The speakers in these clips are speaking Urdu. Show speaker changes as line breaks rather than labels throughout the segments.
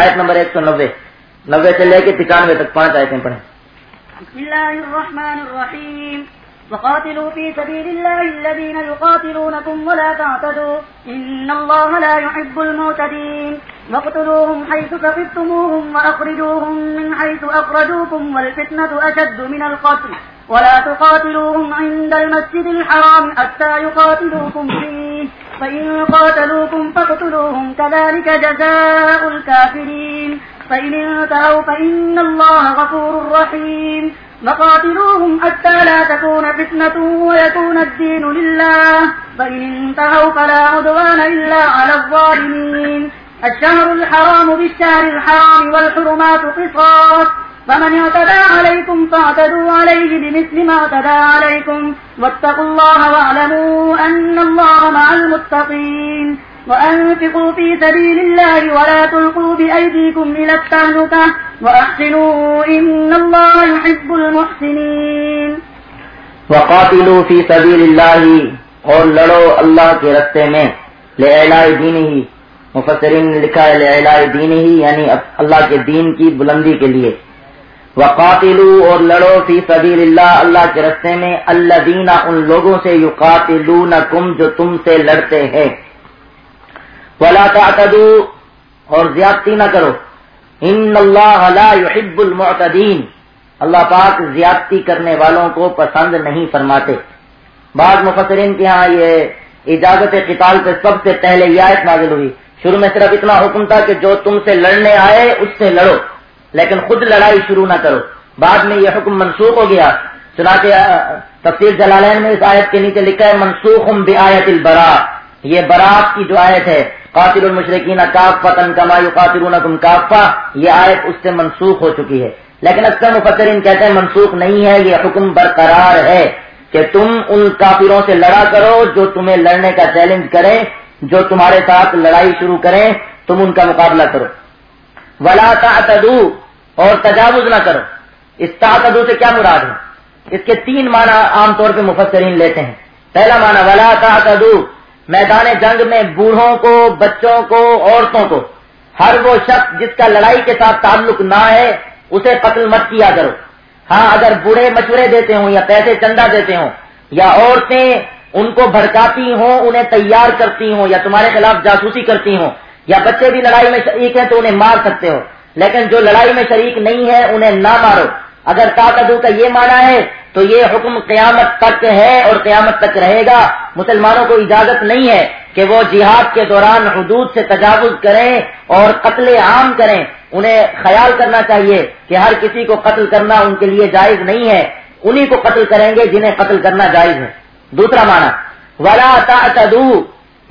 آیت نمبر ایک سو نوے نوے سے لے کے چکانوے تک پانچ آیتیں پڑھیں
بسم اللہ الرحمن الرحیم وقاتلوا في سبيل الله الله الذين يقاتلونكم ولا تعتدوا إن لا يحب المعتدين واقتلوهم حيث آئے وأخرجوهم من حيث أخرجوكم والفتنة أشد من القتل ولا تقاتلوهم عند المسجد الحرام حتى يقاتلوكم فيه فإن قاتلوكم فاقتلوهم كذلك جزاء الكافرين فإن انتهوا فإن الله غفور رحيم فقاتلوهم حتى لا تكون فتنة ويكون الدين لله فإن انتهوا فلا عدوان إلا على الظالمين الشهر الحرام بالشهر الحرام والحرمات قصاص فمن اعتدى اعتدى عليكم عليكم فاعتدوا عليه بمثل ما واتقوا الله الله الله الله واعلموا أن مع المتقين وأنفقوا في سبيل ولا تلقوا بأيديكم إلى التهلكة وأحسنوا إن يحب المحسنين
وقاتلوا في سبيل الله اور لڑو اللہ کے رستے میں لہلاء دین ہی مفسرین نے لکھا ہے لہلۂ دین ہی یعنی اللہ کے دین کی بلندی کے لیے وقاتلو اور لڑو فی سبیل اللہ اللہ کے رستے میں اللہ دینا ان لوگوں سے یو جو تم سے لڑتے ہیں ولا تعتدو اور زیادتی نہ کرو ان اللہ لا يحب المعتدین اللہ پاک زیادتی کرنے والوں کو پسند نہیں فرماتے بعض مفسرین کے ہاں یہ اجازت قتال پہ سب سے پہلے یہ آیت نازل ہوئی شروع میں صرف اتنا حکم تھا کہ جو تم سے لڑنے آئے اس سے لڑو لیکن خود لڑائی شروع نہ کرو بعد میں یہ حکم منسوخ ہو گیا سنا کے تفصیل جلالین میں اس آیت کے نیچے لکھا ہے منسوخ البرا یہ برات کی جو آیت ہے قاتل المشرقین کاغفا تن کما قاتل کاغفا یہ آیت اس سے منسوخ ہو چکی ہے لیکن اکثر مفترین کہتے ہیں منسوخ نہیں ہے یہ حکم برقرار ہے کہ تم ان کافروں سے لڑا کرو جو تمہیں لڑنے کا چیلنج کریں جو تمہارے ساتھ لڑائی شروع کریں تم ان کا مقابلہ کرو ولا تعتدو اور تجاوز نہ کرو اس تعتدو سے کیا مراد ہے اس کے تین معنی عام طور پہ مفسرین لیتے ہیں پہلا معنی ولا تعتدو میدان جنگ میں بوڑھوں کو بچوں کو عورتوں کو ہر وہ شخص جس کا لڑائی کے ساتھ تعلق نہ ہے اسے قتل مت کیا کرو ہاں اگر بوڑھے مشورے دیتے ہوں یا پیسے چندہ دیتے ہوں یا عورتیں ان کو بھڑکاتی ہوں انہیں تیار کرتی ہوں یا تمہارے خلاف جاسوسی کرتی ہوں یا بچے بھی لڑائی میں شریک ہیں تو انہیں مار سکتے ہو لیکن جو لڑائی میں شریک نہیں ہے انہیں نہ مارو اگر کاکدو کا یہ مانا ہے تو یہ حکم قیامت تک ہے اور قیامت تک رہے گا مسلمانوں کو اجازت نہیں ہے کہ وہ جہاد کے دوران حدود سے تجاوز کریں اور قتل عام کریں انہیں خیال کرنا چاہیے کہ ہر کسی کو قتل کرنا ان کے لیے جائز نہیں ہے انہیں کو قتل کریں گے جنہیں قتل کرنا جائز ہے دوسرا مانا ولا تا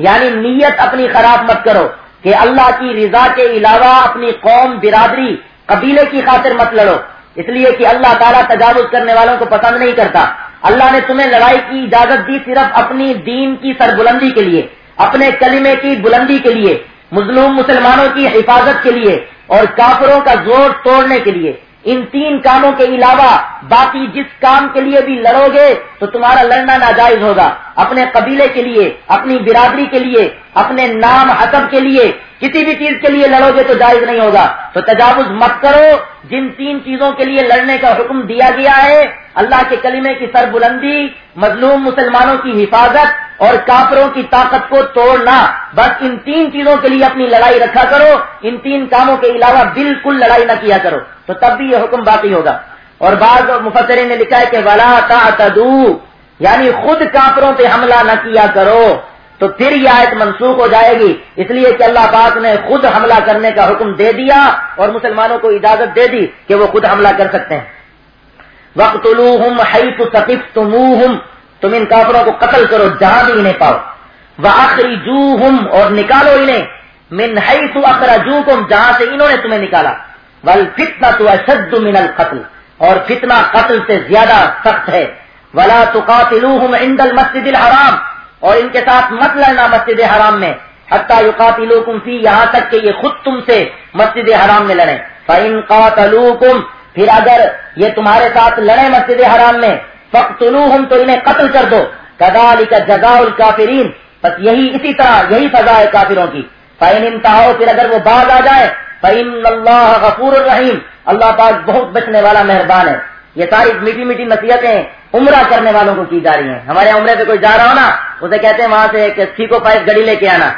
یعنی نیت اپنی خراب مت کرو کہ اللہ کی رضا کے علاوہ اپنی قوم برادری قبیلے کی خاطر مت لڑو اس لیے کہ اللہ تعالیٰ تجاوز کرنے والوں کو پسند نہیں کرتا اللہ نے تمہیں لڑائی کی اجازت دی صرف اپنی دین کی سربلندی کے لیے اپنے کلمے کی بلندی کے لیے مظلوم مسلمانوں کی حفاظت کے لیے اور کافروں کا زور توڑنے کے لیے ان تین کاموں کے علاوہ باقی جس کام کے لیے بھی لڑو گے تو تمہارا لڑنا ناجائز ہوگا اپنے قبیلے کے لیے اپنی برادری کے لیے اپنے نام حسب کے لیے کسی بھی چیز کے لیے لڑو گے تو جائز نہیں ہوگا تو تجاوز مت کرو جن تین چیزوں کے لیے لڑنے کا حکم دیا گیا ہے اللہ کے کلمے کی سربلندی مظلوم مسلمانوں کی حفاظت اور کافروں کی طاقت کو توڑنا بس ان تین چیزوں کے لیے اپنی لڑائی رکھا کرو ان تین کاموں کے علاوہ بالکل لڑائی نہ کیا کرو تو تب بھی یہ حکم باقی ہوگا اور بعض مفسرین نے لکھا ہے کہ ولا تعتدو یعنی خود کافروں پہ حملہ نہ کیا کرو تو پھر یہ آیت منسوخ ہو جائے گی اس لیے کہ اللہ پاک نے خود حملہ کرنے کا حکم دے دیا اور مسلمانوں کو اجازت دے دی کہ وہ خود حملہ کر سکتے ہیں وقت تم تو تم ان کافروں کو قتل کرو جہاں بھی انہیں پاؤ وہ آخری جو ہم اور نکالو انہیں من حیث ہے جہاں جو انہوں نے تمہیں نکالا ول فتنا تو فتنا قتل سے زیادہ سخت ہے ولا عند مسجد الحرام اور ان کے ساتھ مت لڑنا مسجد حرام میں حتہ یو قاتل فی یہاں تک کہ یہ خود تم سے مسجد حرام میں لڑے فائن قات پھر اگر یہ تمہارے ساتھ لڑے مسجد حرام میں فقتلوہم تو انہیں قتل کر دو کدالی کا جگا ال بس یہی اسی طرح یہی سزا ہے کافروں کی پھر اگر وہ باز آ جائے اللہ غفور الرحیم اللہ پاک بہت بچنے والا مہربان ہے یہ ساری میٹھی میٹھی نصیحتیں عمرہ کرنے والوں کو کی جا رہی ہیں ہمارے عمرے سے کوئی جا رہا ہو نا اسے کہتے ہیں وہاں سے ایک سیکو پائپ گڑی لے کے آنا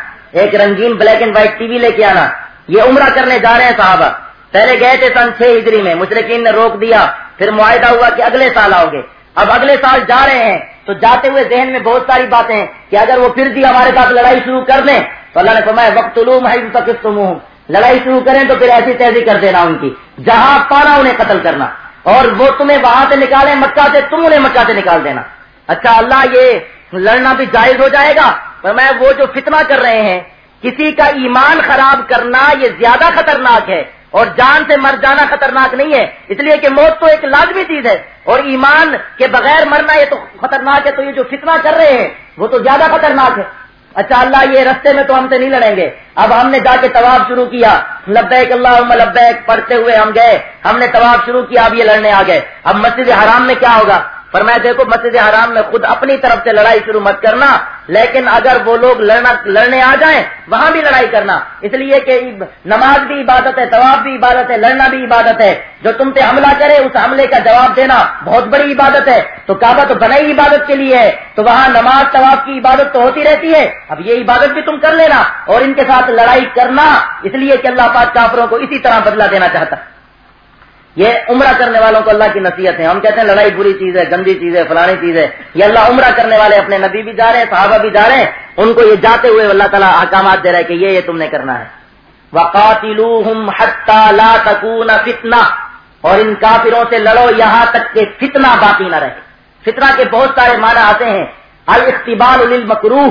ایک رنگین black and white T V لے کے آنا یہ عمرہ کرنے جا رہے ہیں صحابہ پہلے گئے تھے سن چھ ہجری میں مشرقین نے روک دیا پھر معاہدہ ہوا کہ اگلے سال آؤ گے اب اگلے سال جا رہے ہیں تو جاتے ہوئے ذہن میں بہت ساری باتیں ہیں کہ اگر وہ پھر بھی ہمارے ساتھ لڑائی شروع کر دیں تو اللہ نے فرمایا وقت علوم ہے لڑائی شروع کریں تو پھر ایسی تیزی کر دینا ان کی جہاں پانا انہیں قتل کرنا اور وہ تمہیں وہاں سے نکالیں مکہ سے تم انہیں مکہ سے نکال دینا اچھا اللہ یہ لڑنا بھی جائز ہو جائے گا میں وہ جو فتنہ کر رہے ہیں کسی کا ایمان خراب کرنا یہ زیادہ خطرناک ہے اور جان سے مر جانا خطرناک نہیں ہے اس لیے کہ موت تو ایک لازمی چیز ہے اور ایمان کے بغیر مرنا یہ تو خطرناک ہے تو یہ جو فتنہ کر رہے ہیں وہ تو زیادہ خطرناک ہے اچھا اللہ یہ رستے میں تو ہم سے نہیں لڑیں گے اب ہم نے جا کے طواف شروع کیا لبیک اللہ لبیک پڑھتے ہوئے ہم گئے ہم نے طواف شروع کیا اب یہ لڑنے آ گئے اب مسجد حرام میں کیا ہوگا پر میں مسجد حرام میں خود اپنی طرف سے لڑائی شروع مت کرنا لیکن اگر وہ لوگ لڑنا لڑنے آ جائیں وہاں بھی لڑائی کرنا اس لیے کہ نماز بھی عبادت ہے ثواب بھی عبادت ہے لڑنا بھی عبادت ہے جو تم پہ حملہ کرے اس حملے کا جواب دینا بہت بڑی عبادت ہے تو کعبہ تو بنائی عبادت کے لیے ہے تو وہاں نماز ثواب کی عبادت تو ہوتی رہتی ہے اب یہ عبادت بھی تم کر لینا اور ان کے ساتھ لڑائی کرنا اس لیے کہ اللہ پاک کافروں کو اسی طرح بدلا دینا چاہتا ہے یہ عمرہ کرنے والوں کو اللہ کی نصیحت ہے ہم کہتے ہیں لڑائی بری چیز ہے گندی چیز ہے فلانی چیز ہے یہ اللہ عمرہ کرنے والے اپنے نبی بھی جا رہے ہیں صحابہ بھی جا رہے ہیں ان کو یہ جاتے ہوئے اللہ تعالیٰ احکامات دے رہے کہ یہ یہ تم نے کرنا ہے وقاتی لوہم لا تکو فتنا اور ان کافروں سے لڑو یہاں تک کہ فتنا باقی نہ رہے فتنا کے بہت سارے مانا آتے ہیں الاقتبال اقتبال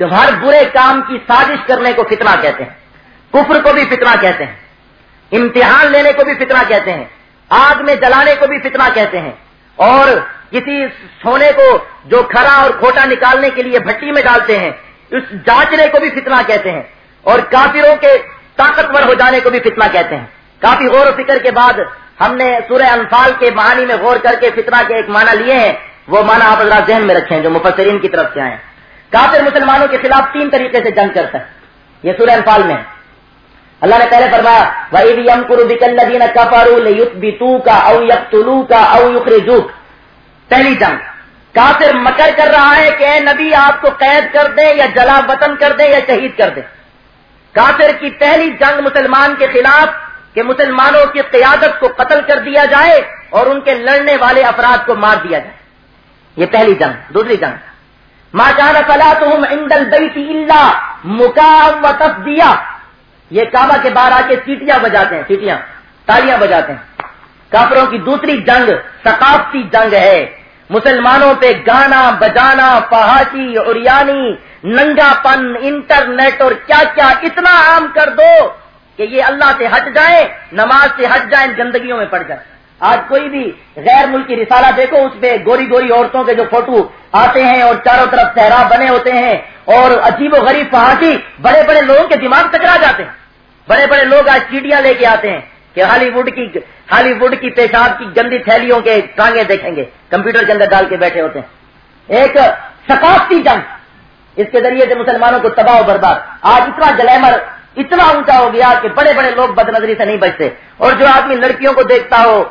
جو ہر برے کام کی سازش کرنے کو فتنا کہتے ہیں کفر کو بھی فتنا کہتے ہیں امتحان لینے کو بھی فتنہ کہتے ہیں آگ میں جلانے کو بھی فتنہ کہتے ہیں اور کسی سونے کو جو کھرا اور کھوٹا نکالنے کے لیے بھٹی میں ڈالتے ہیں اس جانچنے کو بھی فتنہ کہتے ہیں اور کافروں کے طاقتور ہو جانے کو بھی فتنہ کہتے ہیں کافی غور و فکر کے بعد ہم نے سورہ انفال کے معنی میں غور کر کے فتنہ کے ایک معنی لیے ہیں وہ معنی آپ اللہ ذہن میں رکھے ہیں جو مفسرین کی طرف سے آئے ہیں کافر مسلمانوں کے خلاف تین طریقے سے جنگ کرتا ہے یہ سورہ انفال میں ہے اللہ نے پہلے فرمایا وَإِذْ يَمْكُرُ بِكَ الَّذِينَ كَفَرُوا لِيُثْبِتُوكَ أَوْ يَقْتُلُوكَ أَوْ يُخْرِجُوكَ پہلی جنگ کافر مکر کر رہا ہے کہ اے نبی آپ کو قید کر دیں یا جلا وطن کر دیں یا شہید کر دیں کافر کی پہلی جنگ مسلمان کے خلاف کہ مسلمانوں کی قیادت کو قتل کر دیا جائے اور ان کے لڑنے والے افراد کو مار دیا جائے یہ پہلی جنگ دوسری جنگ ماں کان فلاں عند البیت اللہ مکام و تفدیہ یہ کعبہ کے باہر آ کے سیٹیاں بجاتے ہیں سیٹیاں تالیاں بجاتے ہیں کافروں کی دوسری جنگ ثقافتی جنگ ہے مسلمانوں پہ گانا بجانا پہاچی اور یعنی ننگا پن انٹرنیٹ اور کیا کیا اتنا عام کر دو کہ یہ اللہ سے ہٹ جائیں نماز سے ہٹ جائیں گندگیوں میں پڑ کر آج کوئی بھی غیر ملکی رسالہ دیکھو اس پہ گوری گوری عورتوں کے جو فوٹو آتے ہیں اور چاروں طرف صحرا بنے ہوتے ہیں اور عجیب و غریب صحافی بڑے بڑے لوگوں کے دماغ ٹکرا جاتے ہیں بڑے بڑے لوگ آج چیٹیاں لے کے آتے ہیں کہ ہالی ووڈ کی ہالی ووڈ کی پیشاب کی گندی تھیلیوں کے ٹانگے دیکھیں گے کمپیوٹر کے اندر ڈال کے بیٹھے ہوتے ہیں ایک ثقافتی جنگ اس کے ذریعے سے مسلمانوں کو تباہ و برباد آج اتنا گلیمر اتنا اونچا ہو گیا کہ بڑے بڑے لوگ بد نظری سے نہیں بچتے اور جو آدمی لڑکیوں کو دیکھتا ہو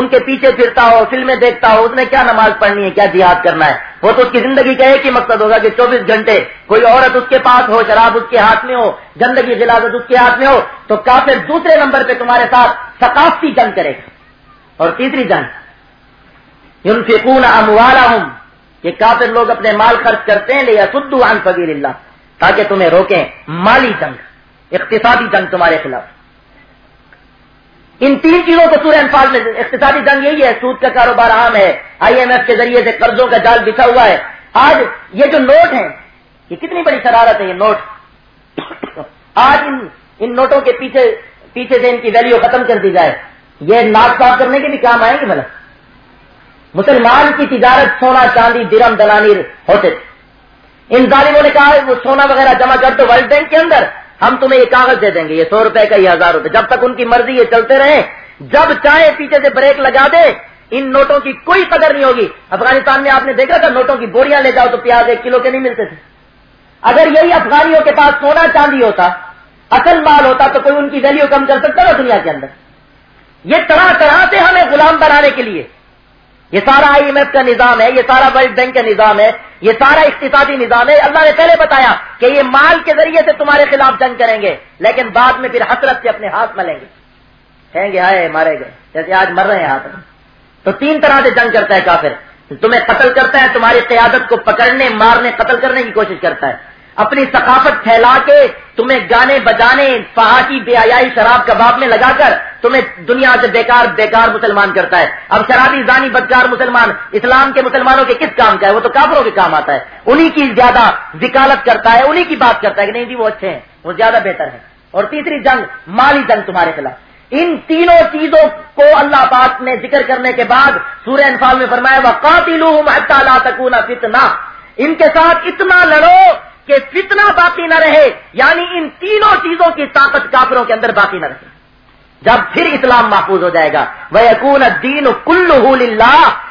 ان کے پیچھے پھرتا ہو فلمیں دیکھتا ہو اس نے کیا نماز پڑھنی ہے کیا جہاد کرنا ہے وہ تو اس کی زندگی کا ایک ہی مقصد ہوگا کہ چوبیس گھنٹے کوئی عورت اس کے پاس ہو شراب اس کے ہاتھ میں ہو گندگی غلازت اس کے ہاتھ میں ہو تو کافر دوسرے نمبر پہ تمہارے ساتھ ثقافتی جنگ کرے گا اور تیسری جنگ ان سے کون اموارا ہوں کہ لوگ اپنے مال خرچ کرتے ہیں لیا سدو عن فضیل اللہ تاکہ تمہیں روکیں مالی جنگ اقتصادی جنگ تمہارے خلاف ان تین چیزوں کو سورہ انفال میں اقتصادی جنگ یہی ہے سود کا کاروبار عام ہے آئی ایم ایف کے ذریعے سے قرضوں کا جال بچھا ہوا ہے آج یہ جو نوٹ ہیں یہ کتنی بڑی شرارت ہے یہ نوٹ آج ان ان نوٹوں کے پیچھے پیچھے سے ان کی ویلیو ختم کر دی جائے یہ ناک صاف کرنے کے بھی کام آئیں گے مطلب مسلمان کی تجارت سونا چاندی درم دلانی ہوتے ان ظالموں نے کہا وہ سونا وغیرہ جمع کر دو ورلڈ بینک کے اندر ہم تمہیں یہ کاغذ دے دیں گے یہ سو روپے کا یہ ہزار روپے جب تک ان کی مرضی یہ چلتے رہے جب چاہے پیچھے سے بریک لگا دے ان نوٹوں کی کوئی قدر نہیں ہوگی افغانستان میں آپ نے دیکھا تھا نوٹوں کی بوریاں لے جاؤ تو پیاز ایک کلو کے نہیں ملتے تھے اگر یہی افغانیوں کے پاس سونا چاندی ہوتا اصل مال ہوتا تو کوئی ان کی ویلیو کم کر سکتا نا دنیا کے اندر یہ طرح طرح سے ہمیں غلام بنانے کے لیے یہ سارا آئی ایم ایف کا نظام ہے یہ سارا ولڈ بینک کا نظام ہے یہ سارا اقتصادی نظام ہے اللہ نے پہلے بتایا کہ یہ مال کے ذریعے سے تمہارے خلاف جنگ کریں گے لیکن بعد میں پھر حسرت سے اپنے ہاتھ ملیں گے کہیں گے آئے مارے گئے جیسے آج مر رہے ہیں ہاتھ میں تو تین طرح سے جنگ کرتا ہے کافر تمہیں قتل کرتا ہے تمہاری قیادت کو پکڑنے مارنے قتل کرنے کی کوشش کرتا ہے اپنی ثقافت پھیلا کے تمہیں گانے بجانے فہاشی بے آیا شراب کباب میں لگا کر تمہیں دنیا سے بیکار بیکار مسلمان کرتا ہے اب شرابی زانی بدکار مسلمان اسلام کے مسلمانوں کے کس کام کا ہے وہ تو کافروں کے کام آتا ہے انہی کی زیادہ ذکالت کرتا ہے انہی کی بات کرتا ہے کہ نہیں جی وہ اچھے ہیں وہ زیادہ بہتر ہیں اور تیسری جنگ مالی جنگ تمہارے خلاف ان تینوں چیزوں کو اللہ پاک نے ذکر کرنے کے بعد سورہ انفال میں فرمایا وہ قاتل فتنا ان کے ساتھ اتنا لڑو کہ فتنہ باقی نہ رہے یعنی ان تینوں چیزوں کی طاقت کافروں کے اندر باقی نہ رہے جب پھر اسلام محفوظ ہو جائے گا وہ یقون دین کل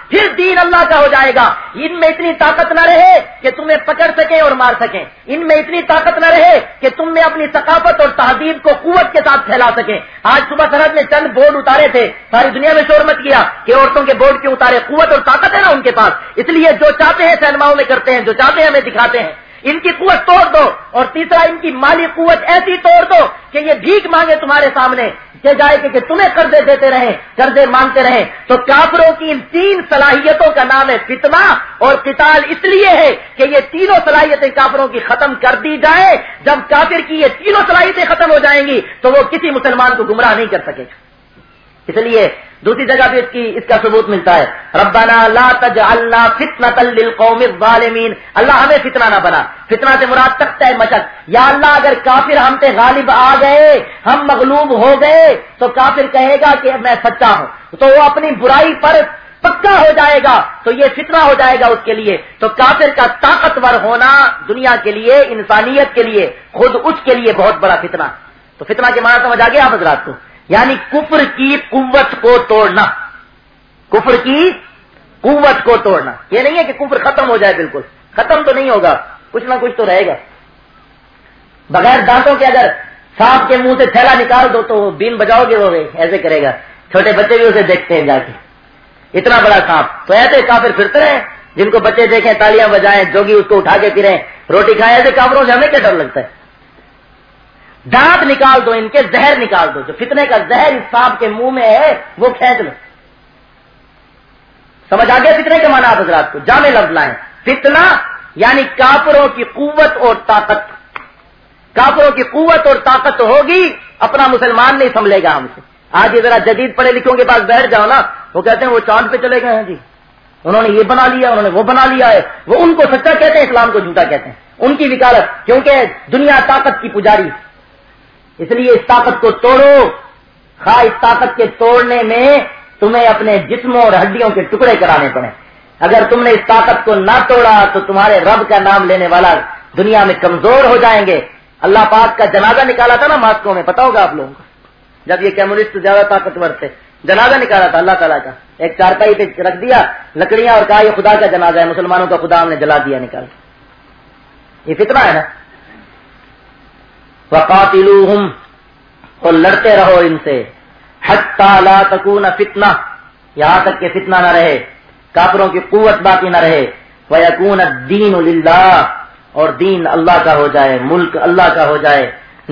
پھر دین اللہ کا ہو جائے گا ان میں اتنی طاقت نہ رہے کہ تمہیں پکڑ سکیں اور مار سکیں ان میں اتنی طاقت نہ رہے کہ تم میں اپنی ثقافت اور تہذیب کو قوت کے ساتھ پھیلا سکیں آج صبح سرحد میں چند بورڈ اتارے تھے ساری دنیا میں شور مت کیا کہ عورتوں کے بورڈ کیوں اتارے قوت اور طاقت ہے نا ان کے پاس اس لیے جو چاہتے ہیں سینماؤں میں کرتے ہیں جو چاہتے ہیں ہمیں دکھاتے ہیں ان کی قوت توڑ دو اور تیسرا ان کی مالی قوت ایسی توڑ دو کہ یہ بھیک مانگے تمہارے سامنے کہ جائے کہ تمہیں قرضے دیتے رہیں قرضے مانگتے رہیں تو کافروں کی ان تین صلاحیتوں کا نام ہے فتنا اور قتال اس لیے ہے کہ یہ تینوں صلاحیتیں کافروں کی ختم کر دی جائے جب کافر کی یہ تینوں صلاحیتیں ختم ہو جائیں گی تو وہ کسی مسلمان کو گمراہ نہیں کر سکے گا اس لیے دوسری جگہ بھی اس کی اس کا ثبوت ملتا ہے ربنا لا تجعلنا فتنة للقوم الظالمین اللہ ہمیں فتنہ نہ بنا فتنہ سے مراد تخت ہے مچک یا اللہ اگر کافر ہم پہ غالب آ گئے ہم مغلوب ہو گئے تو کافر کہے گا کہ میں سچا ہوں تو وہ اپنی برائی پر پکا ہو جائے گا تو یہ فتنہ ہو جائے گا اس کے لیے تو کافر کا طاقتور ہونا دنیا کے لیے انسانیت کے لیے خود اس کے لیے بہت بڑا فتنہ تو فتنہ کے معنی سمجھ آ گیا حضرات کو یعنی کفر کی قوت کو توڑنا کفر کی قوت کو توڑنا یہ نہیں ہے کہ کفر ختم ہو جائے بالکل ختم تو نہیں ہوگا کچھ نہ کچھ تو رہے گا بغیر دانتوں کے اگر سانپ کے منہ سے تھیلا نکال دو تو بین بجاؤ گے وہ ایسے کرے گا چھوٹے بچے بھی اسے دیکھتے ہیں جا کے اتنا بڑا سانپ تو ایسے کافر پھرتے رہے جن کو بچے دیکھیں تالیاں بجائیں جوگی اس کو اٹھا کے پھریں روٹی کھائے کافروں سے ہمیں کیا ڈر لگتا ہے دانت نکال دو ان کے زہر نکال دو جو فتنے کا زہر اس سانپ کے منہ میں ہے وہ کھینچ لو
سمجھ آ گیا فتنے کے مانا حضرات
کو جامع لفظ لائیں فتنا یعنی کافروں کی قوت اور طاقت کافروں کی قوت اور طاقت ہوگی اپنا مسلمان نہیں سنبھلے گا ہم سے آج یہ ذرا جدید پڑھے لکھوں کے پاس بیٹھ جاؤ نا وہ کہتے ہیں وہ چاند پہ چلے گئے ہیں جی انہوں نے یہ بنا لیا انہوں نے وہ بنا لیا ہے وہ ان کو سچا کہتے ہیں اسلام کو جھوٹا کہتے ہیں ان کی وکالت کیونکہ دنیا طاقت کی پجاری اس لیے اس طاقت کو توڑو خواہ اس طاقت کے توڑنے میں تمہیں اپنے جسموں اور ہڈیوں کے ٹکڑے کرانے پڑے اگر تم نے اس طاقت کو نہ توڑا تو تمہارے رب کا نام لینے والا دنیا میں کمزور ہو جائیں گے اللہ پاک کا جنازہ نکالا تھا نا ماسکو میں پتا ہوگا آپ لوگوں کو جب یہ کمیونسٹ زیادہ طاقتور تھے جنازہ نکالا تھا اللہ تعالیٰ کا ایک چارپائی پہ رکھ دیا لکڑیاں اور کہا یہ خدا کا جنازہ ہے مسلمانوں کا خدا ہم نے جلا دیا نکال یہ فتنا ہے نا وقاتلوہم تو اور لڑتے رہو ان سے لا تکون فتنہ یہاں تک کہ فتنہ نہ رہے کافروں کی قوت باقی نہ رہے للہ اور دین اللہ کا ہو جائے ملک اللہ کا ہو جائے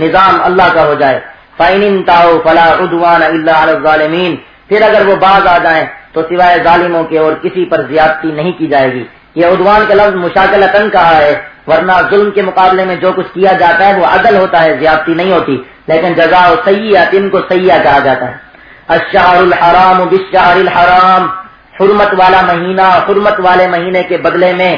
نظام اللہ کا ہو جائے فائنین تاو فلا ادوان اللہ ظالمین پھر اگر وہ باز آ جائیں تو سوائے ظالموں کے اور کسی پر زیادتی نہیں کی جائے گی یہ ادوان کا لفظ مشاکلتن کہا ہے ورنہ ظلم کے مقابلے میں جو کچھ کیا جاتا ہے وہ عدل ہوتا ہے زیادتی نہیں ہوتی لیکن جزا و سیاحت ان کو سیاح کہا جاتا ہے اشاہرام الحرام الحرام حرمت والا مہینہ حرمت والے مہینے کے بدلے میں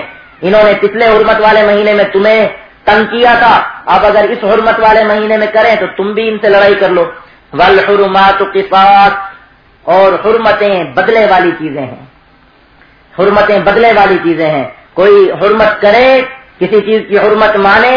انہوں نے پچھلے حرمت والے مہینے میں تمہیں تنگ کیا تھا اب اگر اس حرمت والے مہینے میں کریں تو تم بھی ان سے لڑائی کر لو ول حرمات اور حرمتیں بدلے والی چیزیں ہیں حرمتیں بدلے والی چیزیں ہیں کوئی حرمت کرے کسی چیز کی حرمت مانے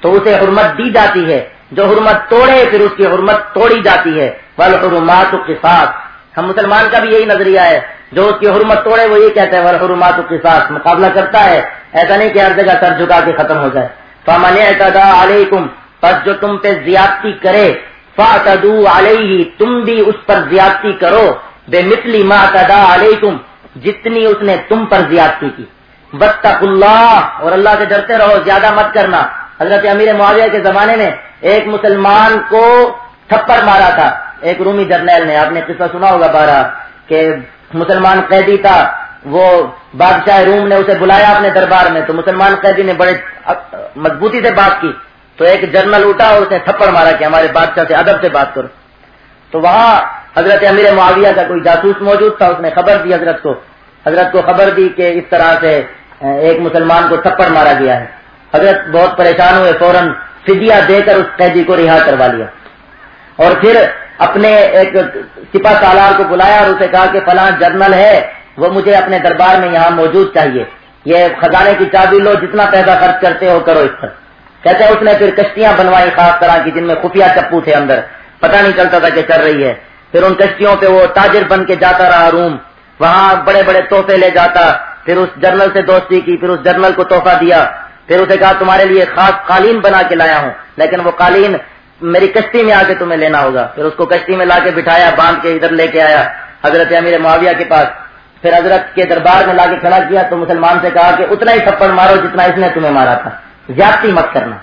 تو اسے حرمت دی جاتی ہے جو حرمت توڑے پھر اس کی حرمت توڑی جاتی ہے حرمات کے ساتھ ہم مسلمان کا بھی یہی نظریہ ہے جو اس کی حرمت توڑے وہ یہ کہتے ہیں حرمات کے ساتھ مقابلہ کرتا ہے ایسا نہیں کہ ہر جگہ سر جھکا کے ختم ہو جائے فام اعتدا علیہ کم بس جو تم پہ زیادتی کرے فا تدو علیہ تم بھی اس پر زیادتی کرو بے متلی ماں تدا علیہ جتنی اس نے تم پر زیادتی کی بد اللہ اور اللہ سے ڈرتے رہو زیادہ مت کرنا حضرت امیر معاویہ کے زمانے میں ایک مسلمان کو تھپڑ مارا تھا ایک رومی جرنیل نے آپ نے قصہ سنا ہوگا بارہ کہ مسلمان قیدی تھا وہ بادشاہ روم نے اسے بلایا اپنے دربار میں تو مسلمان قیدی نے بڑے مضبوطی سے بات کی تو ایک جرنل اٹھا اور اس نے تھپڑ مارا کہ ہمارے بادشاہ سے ادب سے بات کرو تو وہاں حضرت امیر معاویہ کا کوئی جاسوس موجود تھا اس نے خبر دی حضرت کو حضرت کو خبر دی کہ اس طرح سے ایک مسلمان کو تھپڑ مارا گیا ہے حضرت بہت پریشان ہوئے فوراً دے کر اس قیدی کو رہا کروا لیا اور پھر اپنے ایک سپا سالار کو بلایا اور اسے کہا کہ فلاں جرنل ہے وہ مجھے اپنے دربار میں یہاں موجود چاہیے یہ خزانے کی چابی لو جتنا پیسہ خرچ کرتے ہو کرو اس پر کہتے ہیں اس نے پھر کشتیاں بنوائی خاص طرح کی جن میں خفیہ چپو تھے اندر پتہ نہیں چلتا تھا کہ چل رہی ہے پھر ان کشتیوں پہ وہ تاجر بن کے جاتا رہا روم وہاں بڑے بڑے توحفے لے جاتا پھر اس جرنل سے دوستی کی پھر اس جرنل کو تحفہ دیا پھر اسے کہا تمہارے لیے خاص قالین بنا کے لایا ہوں لیکن وہ قالین میری کشتی میں آ کے تمہیں لینا ہوگا پھر اس کو کشتی میں لا کے بٹھایا باندھ کے ادھر لے کے آیا حضرت امیر معاویہ کے پاس پھر حضرت کے دربار میں لا کے کھڑا کیا تو مسلمان سے کہا کہ اتنا ہی تھپڑ مارو جتنا اس نے تمہیں مارا تھا زیادتی مت کرنا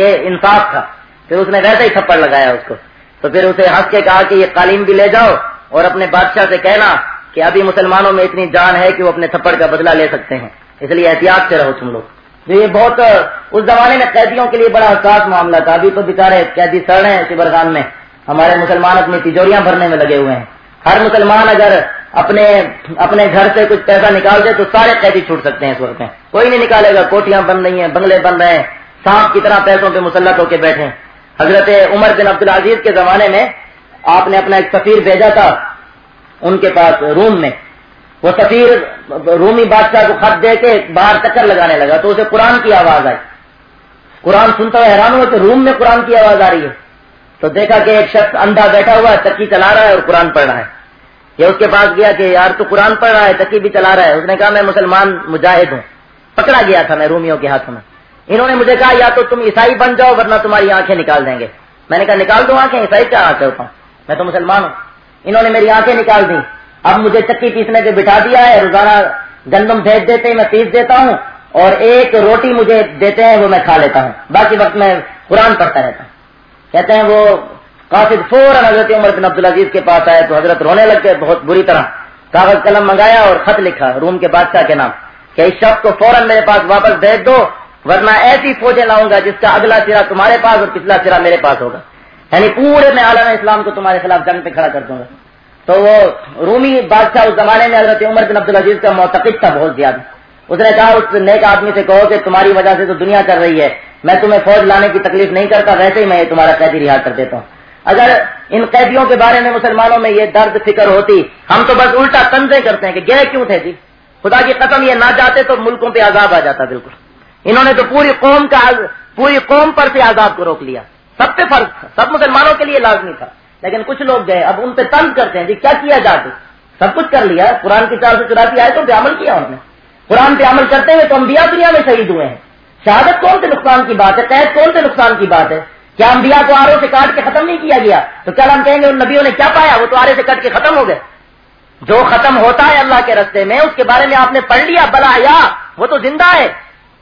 یہ انصاف تھا پھر اس نے ویسے ہی تھپڑ لگایا اس کو تو پھر اسے ہنس کے کہا کہ یہ قالین بھی لے جاؤ اور اپنے بادشاہ سے کہنا کہ ابھی مسلمانوں میں اتنی جان ہے کہ وہ اپنے تھپڑ کا بدلہ لے سکتے ہیں اس لیے احتیاط سے رہو تم لوگ جو یہ بہت اس زمانے میں قیدیوں کے لیے بڑا حساس معاملہ تھا ابھی تو بےچارے قیدی سڑ ہیں سبر خان میں ہمارے مسلمان اپنی تجوریاں بھرنے میں لگے ہوئے ہیں ہر مسلمان اگر اپنے اپنے گھر سے کچھ پیسہ نکال دے تو سارے قیدی چھوٹ سکتے ہیں وقت میں کوئی نہیں نکالے گا کوٹیاں بن رہی ہیں بنگلے بن رہے ہیں سانپ کی طرح پیسوں پہ مسلط ہو کے بیٹھے حضرت عمر بن عبد العزیز کے زمانے میں آپ نے اپنا ایک سفیر بھیجا تھا ان کے پاس روم میں وہ سفیر رومی بادشاہ کو خط دے کے باہر چکر لگانے لگا تو اسے قرآن کی آواز آئی قرآن سنتا ہوا حیران ہوا کہ روم میں قرآن کی آواز آ رہی ہے تو دیکھا کہ ایک شخص اندھا بیٹھا ہوا ہے تکی چلا رہا ہے اور قرآن پڑھ رہا ہے یہ اس کے پاس گیا کہ یار تو قرآن پڑھ رہا ہے تکی بھی چلا رہا ہے اس نے کہا میں مسلمان مجاہد ہوں پکڑا گیا تھا میں رومیوں کے ہاتھوں میں انہوں نے مجھے کہا یا تو تم عیسائی بن جاؤ ورنہ تمہاری آنکھیں نکال دیں گے میں نے کہا نکال دوں آنکھیں عیسائی کیا آنکھیں ہوتا ہوں میں تو مسلمان ہوں انہوں نے میری آنکھیں نکال دی اب مجھے چکی پیسنے کے بٹھا دیا ہے روزانہ گندم بھیج دیتے میں پیس دیتا ہوں اور ایک روٹی مجھے دیتے ہیں وہ میں کھا لیتا ہوں باقی وقت میں قرآن پڑھتا رہتا ہوں کہتے ہیں وہ کافی فوراً حضرت عمر عبد العزیز کے پاس آئے تو حضرت رونے لگ گئے بہت بری طرح کاغذ قلم منگایا اور خط لکھا روم کے بادشاہ کے نام کہ اس شخص کو فوراً میرے پاس واپس بھیج دو ورنہ ایسی فوجیں لاؤں گا جس کا اگلا سرا تمہارے پاس اور پچھلا سرا میرے پاس ہوگا یعنی پورے میں عالم اسلام کو تمہارے خلاف جنگ پہ کھڑا کر دوں گا تو وہ رومی بادشاہ اس زمانے میں حضرت عمر بن عبد العزیز کا معتقد تھا بہت زیادہ اس نے کہا اس نیک آدمی سے کہو کہ تمہاری وجہ سے تو دنیا چل رہی ہے میں تمہیں فوج لانے کی تکلیف نہیں کرتا ویسے ہی میں یہ تمہارا قیدی رہا کر دیتا ہوں اگر ان قیدیوں کے بارے میں مسلمانوں میں یہ درد فکر ہوتی ہم تو بس الٹا تنزے کرتے ہیں کہ گئے کیوں تھے جی خدا کی قسم یہ نہ جاتے تو ملکوں پہ عذاب آ جاتا بالکل انہوں نے تو پوری قوم کا پوری قوم پر سے عذاب کو روک لیا سب پہ فرض تھا سب مسلمانوں کے لیے لازمی تھا لیکن کچھ لوگ گئے اب ان پہ تنگ کرتے ہیں کہ جی کیا کیا جاتے سب کچھ کر لیا قرآن کی چار سے چوراسی آئے تو پہ عمل کیا انہوں نے قرآن پہ عمل کرتے ہوئے تو امبیا دنیا میں شہید ہوئے ہیں شہادت کون سے نقصان کی بات ہے قید کون سے نقصان کی بات ہے کیا امبیا کو آروں سے کاٹ کے ختم نہیں کیا گیا تو کیا ہم کہیں گے ان نبیوں نے کیا پایا وہ تو آرے سے کٹ کے ختم ہو گئے جو ختم ہوتا ہے اللہ کے رستے میں اس کے بارے میں آپ نے پڑھ لیا بلا یا وہ تو زندہ ہے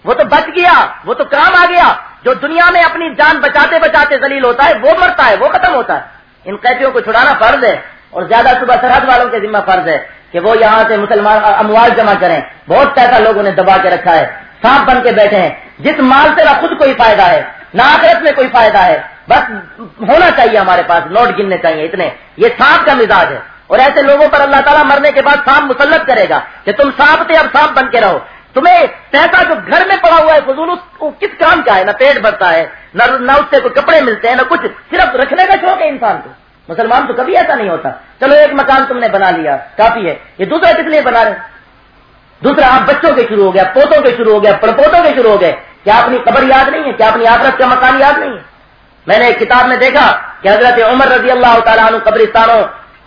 وہ تو بچ گیا وہ تو کام آ گیا جو دنیا میں اپنی جان بچاتے بچاتے ذلیل ہوتا ہے وہ مرتا ہے وہ ختم ہوتا ہے ان قیدیوں کو چھڑانا فرض ہے اور زیادہ صبح سرحد والوں کے ذمہ فرض ہے کہ وہ یہاں سے مسلمان اموال جمع کریں بہت پیسہ لوگوں نے دبا کے رکھا ہے سانپ بن کے بیٹھے ہیں جس مال سے نہ خود کوئی فائدہ ہے نہ آخرت میں کوئی فائدہ ہے بس ہونا چاہیے ہمارے پاس نوٹ گننے چاہیے اتنے یہ سانپ کا مزاج ہے اور ایسے لوگوں پر اللہ تعالیٰ مرنے کے بعد سانپ مسلط کرے گا کہ تم سانپ تھے اب سانپ بن کے رہو تمہیں پیسہ جو گھر میں پڑا ہوا ہے فضول اس کس کام کا ہے نہ پیٹ بھرتا ہے نہ نہ اس سے کوئی کپڑے ملتے ہیں نہ کچھ صرف رکھنے کا شوق ہے انسان کو مسلمان تو کبھی ایسا نہیں ہوتا چلو ایک مکان تم نے بنا لیا کافی ہے یہ دوسرا کس لیے بنا رہے دوسرا آپ بچوں کے شروع ہو گیا پوتوں کے شروع ہو گیا پڑ پوتوں کے شروع ہو گئے کیا اپنی قبر یاد نہیں ہے کیا اپنی آدرت کا مکان یاد نہیں ہے میں نے ایک کتاب میں دیکھا کہ حضرت عمر رضی اللہ تعالیٰ عنہ قبرستانوں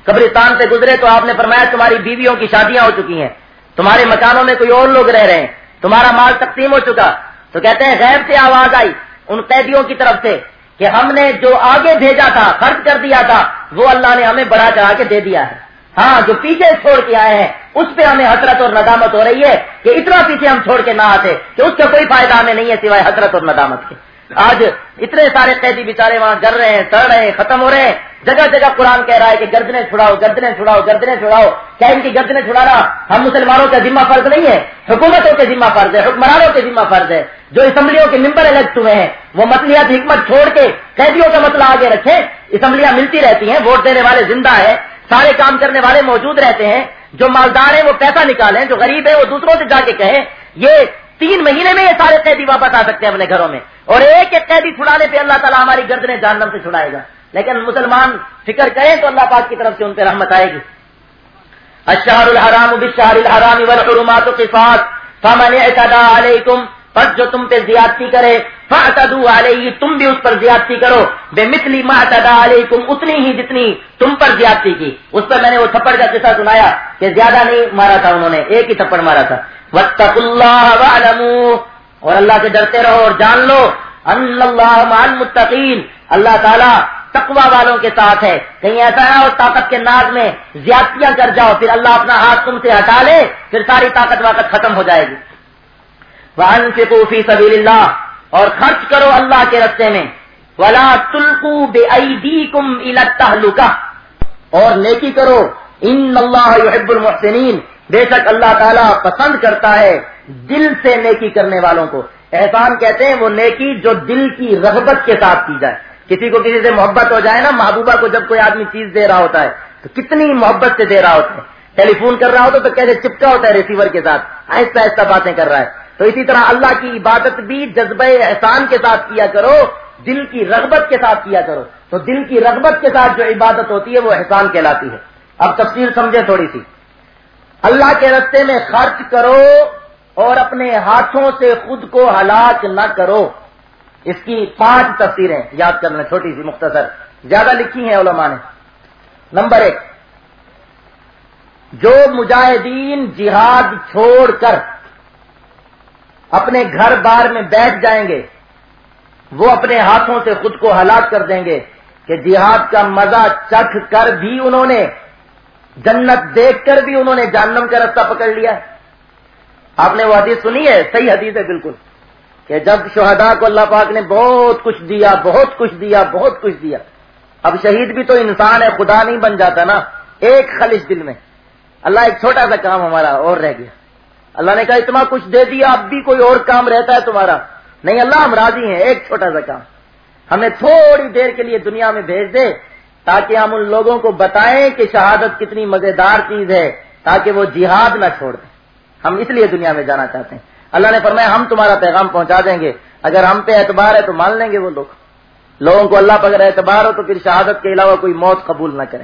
قبرستان سے گزرے تو آپ نے فرمایا تمہاری بیویوں کی شادیاں ہو چکی ہیں تمہارے مکانوں میں کوئی اور لوگ رہ رہے ہیں تمہارا مال تقسیم ہو چکا تو کہتے ہیں غیب سے آواز آئی ان قیدیوں کی طرف سے کہ ہم نے جو آگے بھیجا تھا خرچ کر دیا تھا وہ اللہ نے ہمیں بڑا چڑھا کے دے دیا ہے ہاں جو پیچھے چھوڑ کے آئے ہیں اس پہ ہمیں حسرت اور ندامت ہو رہی ہے کہ اتنا پیچھے ہم چھوڑ کے نہ آتے کہ اس کا کوئی فائدہ ہمیں نہیں ہے سوائے حسرت اور ندامت کے آج اتنے سارے قیدی بےچارے وہاں گر رہے ہیں سڑ رہے ہیں ختم ہو رہے ہیں جگہ جگہ قرآن کہہ رہا ہے کہ گردنے چھڑاؤ گردنے چھڑاؤ گردنے چھڑاؤ کیا ان کی گردنے چھڑانا ہم مسلمانوں کا ذمہ فرض نہیں ہے حکومتوں کے ذمہ فرض ہے حکمرانوں کے ذمہ فرض ہے جو اسمبلیوں کے ممبر الیکٹ ہوئے ہیں وہ مسلیات حکمت چھوڑ کے قیدیوں کا مسئلہ آگے رکھے اسمبلیاں ملتی رہتی ہیں ووٹ دینے والے زندہ ہے سارے کام کرنے والے موجود رہتے ہیں جو مالدار ہیں وہ پیسہ نکالیں جو غریب ہے وہ دوسروں سے جا کے کہیں یہ تین مہینے میں یہ سارے قیدی واپس آ سکتے ہیں اپنے گھروں میں اور ایک ایک قیدی چھڑانے پہ اللہ تعالیٰ ہماری گرد نے سے چھڑائے گا لیکن مسلمان فکر کریں تو اللہ پاک کی طرف سے ان پہ رحمت آئے گی اشار الحرام بشار و قصاص فمن اعتدا علیکم پس جو تم پہ زیادتی کرے علیہ تم بھی اس پر زیادتی کرو بے متلی ماں تم اتنی ہی جتنی تم پر زیادتی کی اس پر میں نے وہ تھپڑ کا سنایا کہ زیادہ نہیں مارا تھا انہوں نے ایک ہی تھپڑ مارا تھا اور اللہ سے ڈرتے رہو اور جان لو اللہ متقین اللہ تعالیٰ تقوا والوں کے ساتھ ہے کہیں ایسا ہے اور طاقت کے ناز میں زیادتیاں کر جاؤ پھر اللہ اپنا ہاتھ تم سے ہٹا لے پھر ساری طاقت واقع ختم ہو جائے گی سب اللہ اور خرچ کرو اللہ کے رستے میں ولا تلکو بے ڈی کم الکا اور نیکی کرو ان اللہ یحب المحسنین بے شک اللہ تعالیٰ پسند کرتا ہے دل سے نیکی کرنے والوں کو احسان کہتے ہیں وہ نیکی جو دل کی رغبت کے ساتھ کی جائے کسی کو کسی سے محبت ہو جائے نا محبوبہ کو جب کوئی آدمی چیز دے رہا ہوتا ہے تو کتنی محبت سے دے رہا ہوتا ہے ٹیلی فون کر رہا ہوتا تو کیسے چپکا ہوتا ہے ریسیور کے ساتھ ایسا ایسا باتیں کر رہا ہے تو اسی طرح اللہ کی عبادت بھی جذبہ احسان کے ساتھ کیا کرو دل کی رغبت کے ساتھ کیا کرو تو دل کی رغبت کے ساتھ جو عبادت ہوتی ہے وہ احسان کہلاتی ہے اب تفصیل سمجھے تھوڑی سی اللہ کے رستے میں خرچ کرو اور اپنے ہاتھوں سے خود کو ہلاک نہ کرو اس کی پانچ تفسیریں یاد کرنا چھوٹی سی مختصر زیادہ لکھی ہیں علماء نے نمبر ایک جو مجاہدین جہاد چھوڑ کر اپنے گھر بار میں بیٹھ جائیں گے وہ اپنے ہاتھوں سے خود کو ہلاک کر دیں گے کہ جہاد کا مزہ چکھ کر بھی انہوں نے جنت دیکھ کر بھی انہوں نے جانم کا رستہ پکڑ لیا آپ نے وہ حدیث سنی ہے صحیح حدیث ہے بالکل کہ جب شہداء کو اللہ پاک نے بہت کچھ دیا بہت کچھ دیا بہت کچھ دیا اب شہید بھی تو انسان ہے خدا نہیں بن جاتا نا ایک خلش دل میں اللہ ایک چھوٹا سا کام ہمارا اور رہ گیا اللہ نے کہا اتنا کچھ دے دیا اب بھی کوئی اور کام رہتا ہے تمہارا نہیں اللہ ہم راضی ہیں ایک چھوٹا سا کام ہمیں تھوڑی دیر کے لیے دنیا میں بھیج دے تاکہ ہم ان لوگوں کو بتائیں کہ شہادت کتنی مزیدار چیز ہے تاکہ وہ جہاد نہ چھوڑ دیں ہم اس لیے دنیا میں جانا چاہتے ہیں اللہ نے فرمایا ہم تمہارا پیغام پہنچا دیں گے اگر ہم پہ اعتبار ہے تو مان لیں گے وہ لوگ لوگوں کو اللہ پہ اگر اعتبار ہو تو پھر شہادت کے علاوہ کوئی موت قبول نہ کریں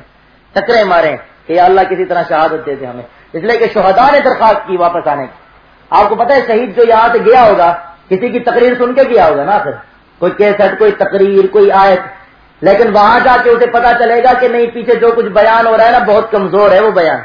ٹکرے ماریں کہ اللہ کسی طرح شہادت دے دے ہمیں اس لیے کہ شہدا نے درخواست کی واپس آنے کی آپ کو پتا ہے شہید جو یہاں سے گیا ہوگا کسی کی تقریر سن کے گیا ہوگا نا پھر کوئی کیسٹ کوئی تقریر کوئی آیت لیکن وہاں جا کے اسے پتا چلے گا کہ نہیں پیچھے جو کچھ بیان ہو رہا ہے نا بہت کمزور ہے وہ بیان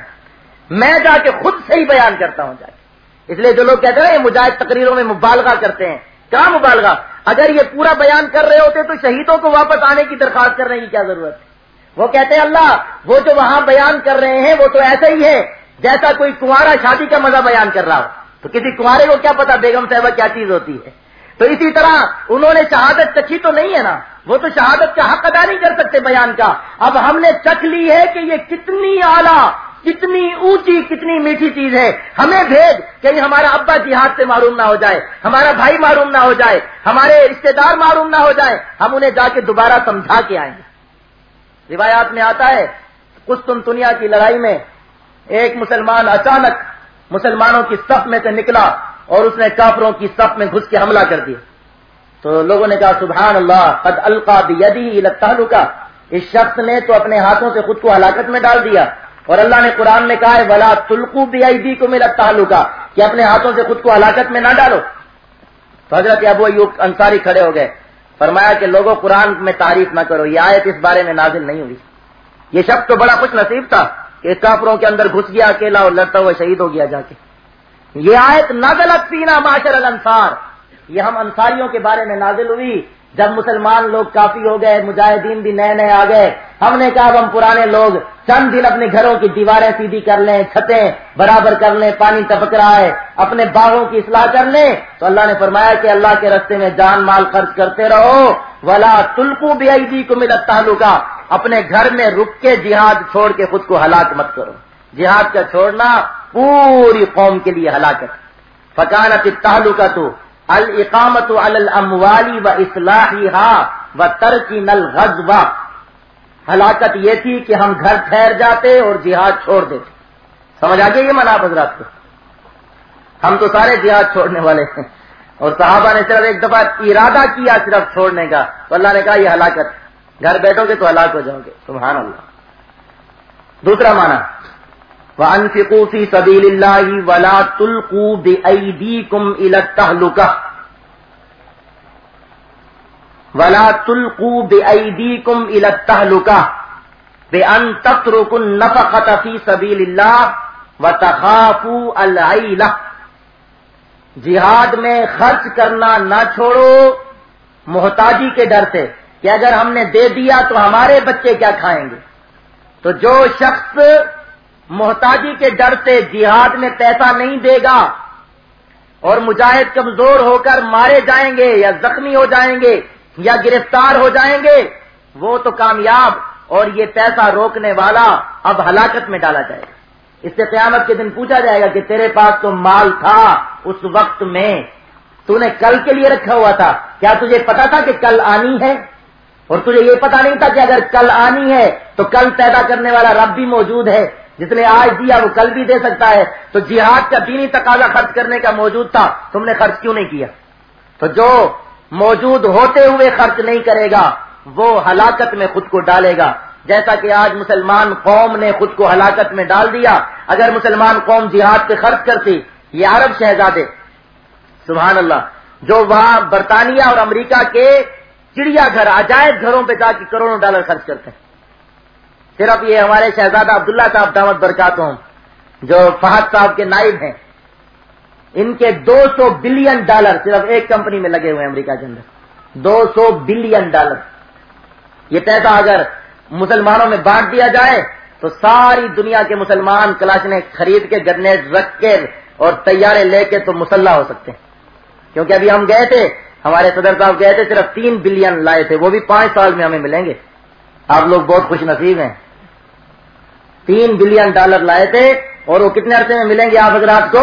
میں جا کے خود سے ہی بیان کرتا ہوں جا کے اس لیے جو لوگ کہتے ہیں یہ مجاہد تقریروں میں مبالغہ کرتے ہیں کیا مبالغہ اگر یہ پورا بیان کر رہے ہوتے تو شہیدوں کو واپس آنے کی درخواست کرنے کی کیا ضرورت ہے وہ کہتے ہیں اللہ وہ جو وہاں بیان کر رہے ہیں وہ تو ایسا ہی ہے جیسا کوئی کنوارا شادی کا مزہ بیان کر رہا ہو تو کسی کنوارے کو کیا پتا بیگم صاحبہ کیا چیز ہوتی ہے تو اسی طرح انہوں نے شہادت چکھی تو نہیں ہے نا وہ تو شہادت کا حق ادا نہیں کر سکتے بیان کا اب ہم نے چکھ لی ہے کہ یہ کتنی اعلیٰ کتنی اونچی کتنی میٹھی چیز ہے ہمیں بھیج کہ ہمارا ابا جہاد سے معروم نہ ہو جائے ہمارا بھائی معروم نہ ہو جائے ہمارے رشتے دار معروم نہ ہو جائے ہم انہیں جا کے دوبارہ سمجھا کے آئیں گے روایات میں آتا ہے کچھ تم دنیا کی لڑائی میں ایک مسلمان اچانک مسلمانوں کی سب میں سے نکلا اور اس نے کافروں کی سب میں گھس کے حملہ کر دیا تو لوگوں نے کہا سبحان اللہ قد القا بیدی اللہ اس شخص نے تو اپنے ہاتھوں سے خود کو ہلاکت میں ڈال دیا اور اللہ نے قرآن میں کہا ہے بلا آئی بی کو میرا تعلقہ کہ اپنے ہاتھوں سے خود کو ہلاکت میں نہ ڈالو تو حضرت ابو ایوب انصاری کھڑے ہو گئے فرمایا کہ لوگوں قرآن میں تعریف نہ کرو یہ آیت اس بارے میں نازل نہیں ہوئی یہ شخص تو بڑا کچھ نصیب تھا کہ کافروں کے اندر گھس گیا اکیلا اور لڑتا ہوا شہید ہو گیا جا کے یہ آیت نازل پینا معاشر الانصار یہ ہم انصاریوں کے بارے میں نازل ہوئی جب مسلمان لوگ کافی ہو گئے مجاہدین بھی نئے نئے آ گئے ہم نے کہا ہم پرانے لوگ چند دن اپنے گھروں کی دیواریں سیدھی کر لیں چھتیں برابر کر لیں پانی ٹپک رہا ہے اپنے باغوں کی اصلاح کر لیں تو اللہ نے فرمایا کہ اللہ کے رستے میں جان مال خرچ کرتے رہو ولا تلکو بے آئی جی کو مل تعلقہ اپنے گھر میں رک کے جہاد چھوڑ کے خود کو ہلاک مت کرو جہاد کا چھوڑنا پوری قوم کے لیے ہلاکت فکانت تعلقات القامت الموالی و اصلاحی ہا و ترکی نل غز و ہلاکت یہ تھی کہ ہم گھر ٹھہر جاتے اور جہاد چھوڑ دیتے سمجھ آ گئی یہ مناف حضرات کو ہم تو سارے جہاد چھوڑنے والے ہیں اور صحابہ نے صرف ایک دفعہ ارادہ کیا صرف چھوڑنے کا تو اللہ نے کہا یہ ہلاکت ہے گھر بیٹھو گے تو ہلاک ہو جاؤ گے سبحان اللہ دوسرا مانا وہ انفکوفی سبیل اللہ ولا تلقو بے کم الکا ولا تلقو بے کم الکا بے ان تتر کن نفقت فی سبیل اللہ و تخافو جہاد میں خرچ کرنا نہ چھوڑو محتاجی کے ڈر سے کہ اگر ہم نے دے دیا تو ہمارے بچے کیا کھائیں گے تو جو شخص محتاجی کے ڈر سے جہاد میں پیسہ نہیں دے گا اور مجاہد کمزور ہو کر مارے جائیں گے یا زخمی ہو جائیں گے یا گرفتار ہو جائیں گے وہ تو کامیاب اور یہ پیسہ روکنے والا اب ہلاکت میں ڈالا جائے گا اس سے قیامت کے دن پوچھا جائے گا کہ تیرے پاس تو مال تھا اس وقت میں تو نے کل کے لیے رکھا ہوا تھا کیا تجھے پتا تھا کہ کل آنی ہے اور تجھے یہ پتا نہیں تھا کہ اگر کل آنی ہے تو کل پیدا کرنے والا رب بھی موجود ہے جس نے آج دیا وہ کل بھی دے سکتا ہے تو جہاد کا دینی تقاضا خرچ کرنے کا موجود تھا تم نے خرچ کیوں نہیں کیا تو جو موجود ہوتے ہوئے خرچ نہیں کرے گا وہ ہلاکت میں خود کو ڈالے گا جیسا کہ آج مسلمان قوم نے خود کو ہلاکت میں ڈال دیا اگر مسلمان قوم جہاد پہ خرچ کرتی یہ عرب شہزادے سبحان اللہ جو وہاں برطانیہ اور امریکہ کے چڑیا گھر عجائب گھروں پہ جا کے کروڑوں ڈالر خرچ کرتے ہیں صرف یہ ہمارے شہزادہ عبداللہ صاحب دعوت برکات ہوں جو فہد صاحب کے نائب ہیں ان کے دو سو بلین ڈالر صرف ایک کمپنی میں لگے ہوئے ہیں امریکہ کے اندر دو سو بلین ڈالر یہ پیسہ اگر مسلمانوں میں بانٹ دیا جائے تو ساری دنیا کے مسلمان کلاچنے خرید کے گنے رکھ کے اور تیارے لے کے تو مسلح ہو سکتے ہیں کیونکہ ابھی ہم گئے تھے ہمارے صدر صاحب تھے صرف تین بلین لائے تھے وہ بھی پانچ سال میں ہمیں ملیں گے آپ لوگ بہت خوش نصیب ہیں تین بلین ڈالر لائے تھے اور وہ کتنے عرصے میں ملیں گے آپ اگر آپ کو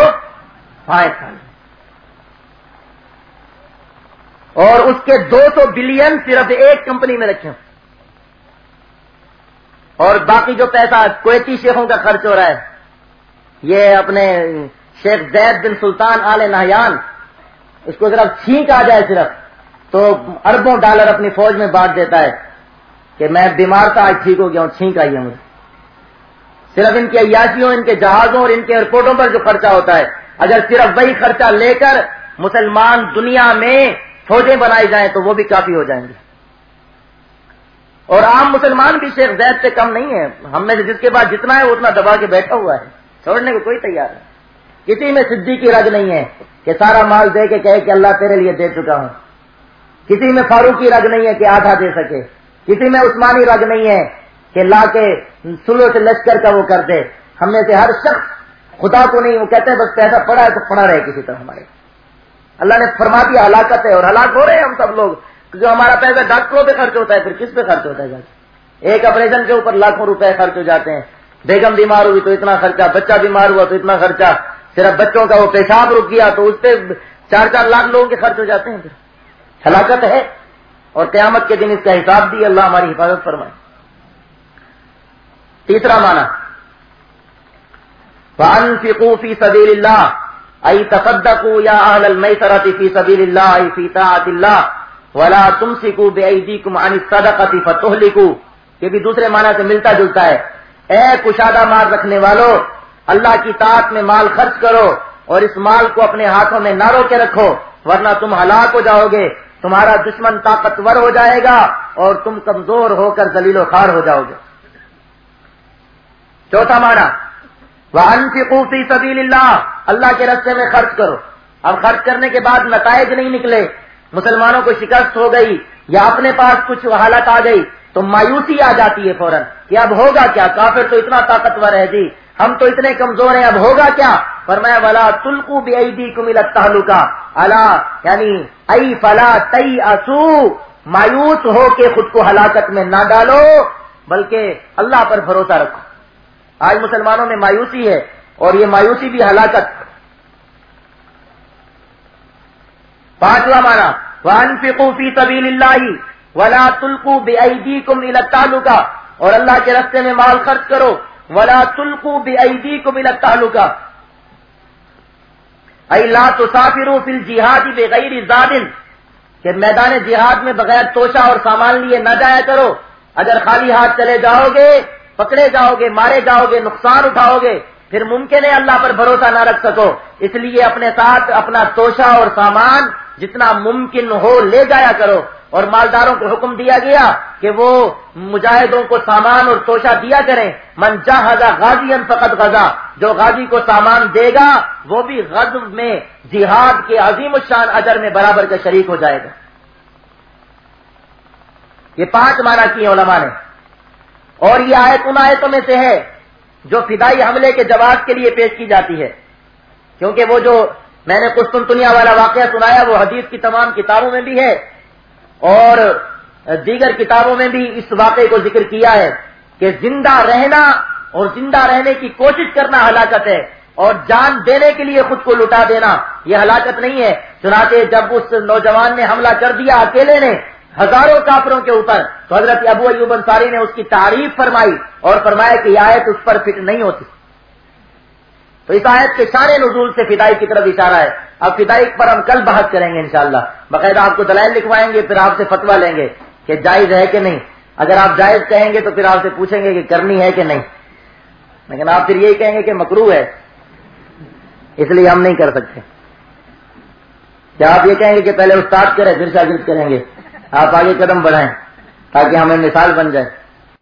پانچ سال اور اس کے دو سو بلین صرف ایک کمپنی میں رکھے اور باقی جو پیسہ کویتی شیخوں کا خرچ ہو رہا ہے یہ اپنے شیخ زید بن سلطان آل نہیان اس کو صرف چھینک آ جائے صرف تو اربوں ڈالر اپنی فوج میں بانٹ دیتا ہے کہ میں بیمار تھا آج ٹھیک ہو گیا ہوں چھینک آئی ہے ہوں صرف ان کی عیاشیوں ان کے جہازوں اور ان کے ایئرپورٹوں پر جو خرچہ ہوتا ہے اگر صرف وہی خرچہ لے کر مسلمان دنیا میں فوجیں بنائی جائیں تو وہ بھی کافی ہو جائیں گے اور عام مسلمان بھی شیخ زید سے کم نہیں ہے ہم میں سے جس کے بعد جتنا ہے اتنا دبا کے بیٹھا ہوا ہے چھوڑنے کو کوئی تیار نہیں کسی میں سدی کی رگ نہیں ہے کہ سارا مال دے کے کہے کہ اللہ تیرے لیے دے چکا ہوں کسی میں فاروق کی رگ نہیں ہے کہ آدھا دے سکے کسی میں عثمانی رگ نہیں ہے کہ لا کے سلو سے لشکر کا وہ کر دے ہم میں سے ہر شخص خدا کو نہیں وہ کہتے ہیں بس پیسہ پڑا ہے تو پڑا رہے کسی طرح ہمارے اللہ نے فرما دیا ہلاکت ہے اور ہلاک ہو رہے ہیں ہم سب لوگ کیونکہ ہمارا پیسہ ڈاکٹروں پہ خرچ ہوتا ہے پھر کس پہ خرچ ہوتا ہے جا ایک آپریشن کے اوپر لاکھوں روپے خرچ ہو جاتے ہیں بیگم بیمار ہوئی تو اتنا خرچہ بچہ بیمار ہوا تو اتنا خرچہ صرف بچوں کا وہ پیشاب رک گیا تو اس پہ چار چار لاکھ لوگوں کے خرچ ہو جاتے ہیں پھر ہلاکت ہے اور قیامت کے دن اس کا حساب دی اللہ ہماری حفاظت فرمائے تیسرا مانا فی فی صبی لہ افدو ولا تم سکو بےآ جی کم عی سدا قطی فتح یہ بھی دوسرے معنی سے ملتا جلتا ہے اے کشادہ مار رکھنے والوں اللہ کی طاعت میں مال خرچ کرو اور اس مال کو اپنے ہاتھوں میں نہ رو کے رکھو ورنہ تم ہلاک ہو جاؤ گے تمہارا دشمن طاقتور ہو جائے گا اور تم کمزور ہو کر دلیل و خار ہو جاؤ گے چوتھا مانا وہ ان سے خوفی سبھی اللہ کے رستے میں خرچ کرو اب خرچ کرنے کے بعد نتائج نہیں نکلے مسلمانوں کو شکست ہو گئی یا اپنے پاس کچھ حالت آ گئی تو مایوسی آ جاتی ہے فوراً کہ اب ہوگا کیا کافر تو اتنا طاقتور ہے جی ہم تو اتنے کمزور ہیں اب ہوگا کیا پر میں تلکو بھی ائی عیدی کو ملا تعلق اللہ یعنی ائی فلا تئی آسو مایوس ہو کے خود کو ہلاکت میں نہ ڈالو بلکہ اللہ پر بھروسہ رکھو آج مسلمانوں میں مایوسی ہے اور یہ مایوسی بھی ہلاکت پانچواں مانا وان فی طبیل اللہ ولا تلکو بے عیدی کم القاع اور اللہ کے رستے میں مال خرچ کرو ولا تلکو بے عیدی کو مل تعلقات لا تو فل الجیہادی بےغیر زادن کہ میدان جہاد میں بغیر توشہ اور سامان لیے نہ جایا کرو اگر خالی ہاتھ چلے جاؤ گے پکڑے جاؤ گے مارے جاؤ گے نقصان اٹھاؤ گے پھر ممکن ہے اللہ پر بھروسہ نہ رکھ سکو اس لیے اپنے ساتھ اپنا توشہ اور سامان جتنا ممکن ہو لے جایا کرو اور مالداروں کو حکم دیا گیا کہ وہ مجاہدوں کو سامان اور توشہ دیا کریں من ہزا غازی انفقت غزہ جو غازی کو سامان دے گا وہ بھی غزب میں جہاد کے عظیم الشان اجر میں برابر کا شریک ہو جائے گا یہ پانچ مانا کیے علماء نے اور یہ آیت ان آیتوں میں سے ہے جو فدائی حملے کے جواب کے لیے پیش کی جاتی ہے کیونکہ وہ جو میں نے قسطنطنیہ والا واقعہ سنایا وہ حدیث کی تمام کتابوں میں بھی ہے اور دیگر کتابوں میں بھی اس واقعے کو ذکر کیا ہے کہ زندہ رہنا اور زندہ رہنے کی کوشش کرنا ہلاکت ہے اور جان دینے کے لیے خود کو لٹا دینا یہ ہلاکت نہیں ہے چنانچہ جب اس نوجوان نے حملہ کر دیا اکیلے نے ہزاروں کافروں کے اوپر تو حضرت ابو ایوب انصاری نے اس کی تعریف فرمائی اور فرمایا کہ یہ آیت اس پر فٹ نہیں ہوتی تو اس آیت کے سارے نزول سے فدائی کی طرف اشارہ ہے اب فدائی پر ہم کل بحث کریں گے انشاءاللہ شاء باقاعدہ آپ کو دلائل لکھوائیں گے پھر آپ سے فتوا لیں گے کہ جائز ہے کہ نہیں اگر آپ جائز کہیں گے تو پھر آپ سے پوچھیں گے کہ کرنی ہے کہ نہیں لیکن آپ پھر یہی کہیں گے کہ مکرو ہے اس لیے ہم نہیں کر سکتے کیا آپ یہ کہیں گے کہ پہلے استاد کرے پھر شاگرد کریں گے آپ آگے قدم بڑھائیں تاکہ ہمیں مثال بن جائے